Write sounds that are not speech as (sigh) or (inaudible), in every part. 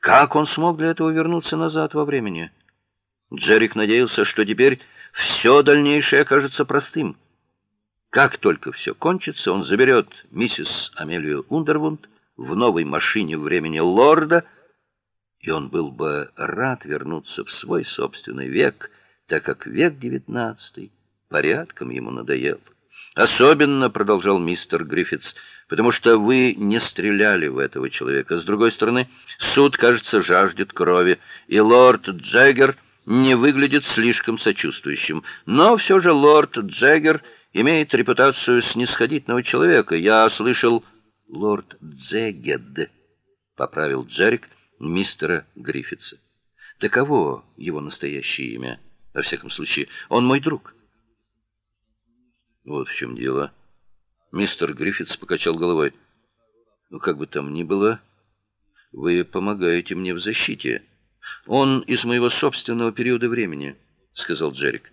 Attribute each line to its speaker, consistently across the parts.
Speaker 1: Как он смог для этого вернуться назад во времени? Джерик надеялся, что теперь все дальнейшее окажется простым. Как только все кончится, он заберет миссис Амелию Ундервунд в новой машине времени лорда, и он был бы рад вернуться в свой собственный век, так как век девятнадцатый порядком ему надоел. Особенно, продолжал мистер Гриффитс, потому что вы не стреляли в этого человека. С другой стороны, суд, кажется, жаждет крови, и лорд Джеггер не выглядит слишком сочувствующим. Но все же лорд Джеггер имеет репутацию снисходительного человека. Я слышал, лорд Джеггед, поправил Джерик мистера Гриффитса. Таково его настоящее имя. Во всяком случае, он мой друг. Вот в чем дело. Мистер Гриффитс покачал головой. Ну как бы там ни было, вы помогаете мне в защите. Он из моего собственного периода времени, сказал Джерик.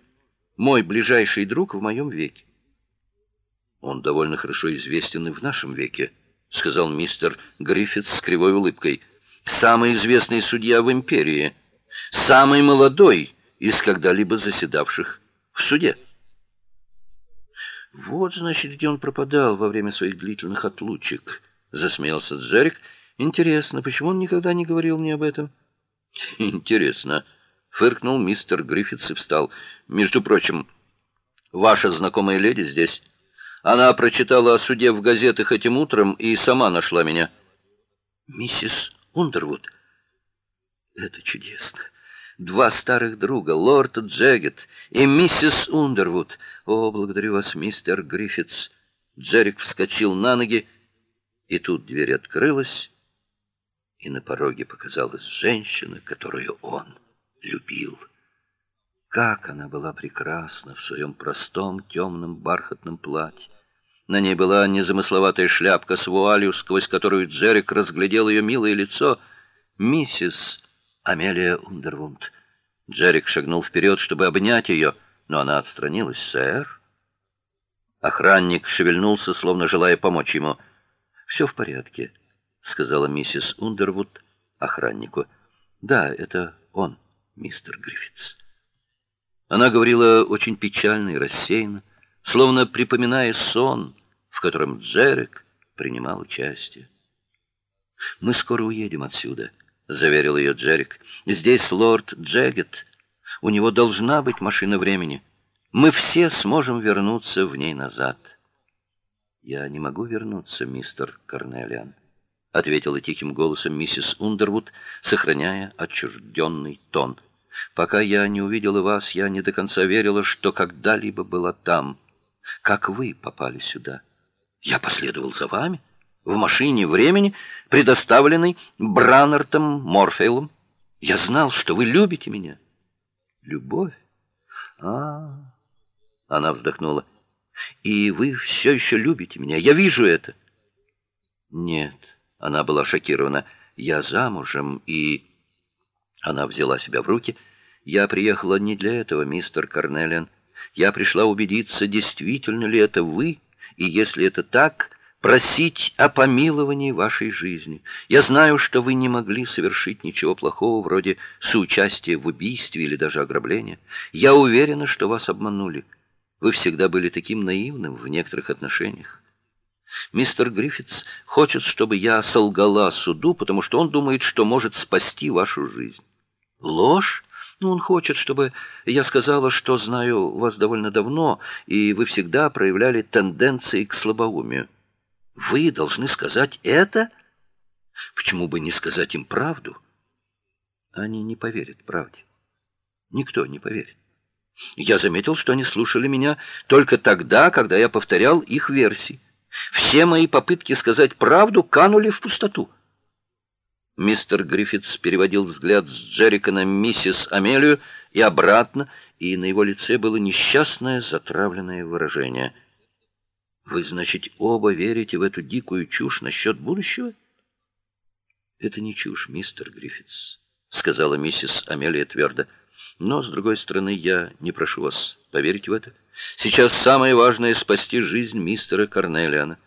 Speaker 1: Мой ближайший друг в моем веке. Он довольно хорошо известен и в нашем веке, сказал мистер Гриффитс с кривой улыбкой. Самый известный судья в империи, самый молодой из когда-либо заседавших в суде. Вот, значит, где он пропадал во время своих длительных отлучек, засмеялся Джерик. Интересно, почему он никогда не говорил мне об этом? (laughs) Интересно, фыркнул мистер Гриффитс и встал. Между прочим, ваша знакомая леди здесь. Она прочитала о суде в газетах этим утром и сама нашла меня. Миссис Ундервуд. Это чудесно два старых друга, лорд Джегет и миссис Ундервуд. О, благодарю вас, мистер Гриффитс. Джерик вскочил на ноги, и тут дверь открылась, и на пороге показалась женщина, которую он любил. Как она была прекрасна в своем простом темном бархатном платье. На ней была незамысловатая шляпка с вуалью, сквозь которую Джерик разглядел ее милое лицо. Миссис Амелия Ундервунд. Джерик шагнул вперед, чтобы обнять ее, но она отстранилась. "Сэр?" Охранник шевельнулся, словно желая помочь ему. «Все в порядке", сказала миссис Ундервуд охраннику. "Да, это он, мистер Гриффитс". Она говорила очень печально и рассеянно, словно припоминая сон, в котором Джерик принимал участие. Мы скоро уедем отсюда заверил ее Джерик. Здесь лорд Джегет. У него должна быть машина времени. Мы все сможем вернуться в ней назад. Я не могу вернуться, мистер Карнелиан, ответила тихим голосом миссис Ундервуд, сохраняя отчужденный тон. Пока я не увидела вас, я не до конца верила, что когда-либо была там. Как вы попали сюда? Я последовал за вами в машине времени, предоставленной Браннертом Морфейлом. Я знал, что вы любите меня. Любовь? А, -а, -а. она вздохнула. И вы все еще любите меня. Я вижу это. Нет, она была шокирована. Я замужем и она взяла себя в руки. Я приехала не для этого, мистер Карнелиан. Я пришла убедиться, действительно ли это вы, и если это так, просить о помиловании вашей жизни. Я знаю, что вы не могли совершить ничего плохого, вроде соучастия в убийстве или даже ограбления. Я уверена, что вас обманули. Вы всегда были таким наивным в некоторых отношениях. Мистер Гриффитс хочет, чтобы я солгала суду, потому что он думает, что может спасти вашу жизнь. Ложь? Ну, он хочет, чтобы я сказала, что знаю вас довольно давно, и вы всегда проявляли тенденции к слабоумию. Вы должны сказать это? Почему бы не сказать им правду? Они не поверят правде. Никто не поверит. Я заметил, что они слушали меня только тогда, когда я повторял их версии. Все мои попытки сказать правду канули в пустоту. Мистер Гриффитс переводил взгляд с Джерика на миссис Амелию и обратно, и на его лице было несчастное затравленное выражение — вы, значит, оба верите в эту дикую чушь насчет будущего? Это не чушь, мистер Гриффитс, сказала миссис Амелия твердо. Но с другой стороны, я не прошу вас поверить в это. Сейчас самое важное спасти жизнь мистера Карнелиана.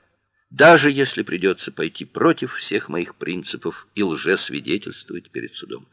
Speaker 1: даже если придется пойти против всех моих принципов и лжесвидетельствовать перед судом.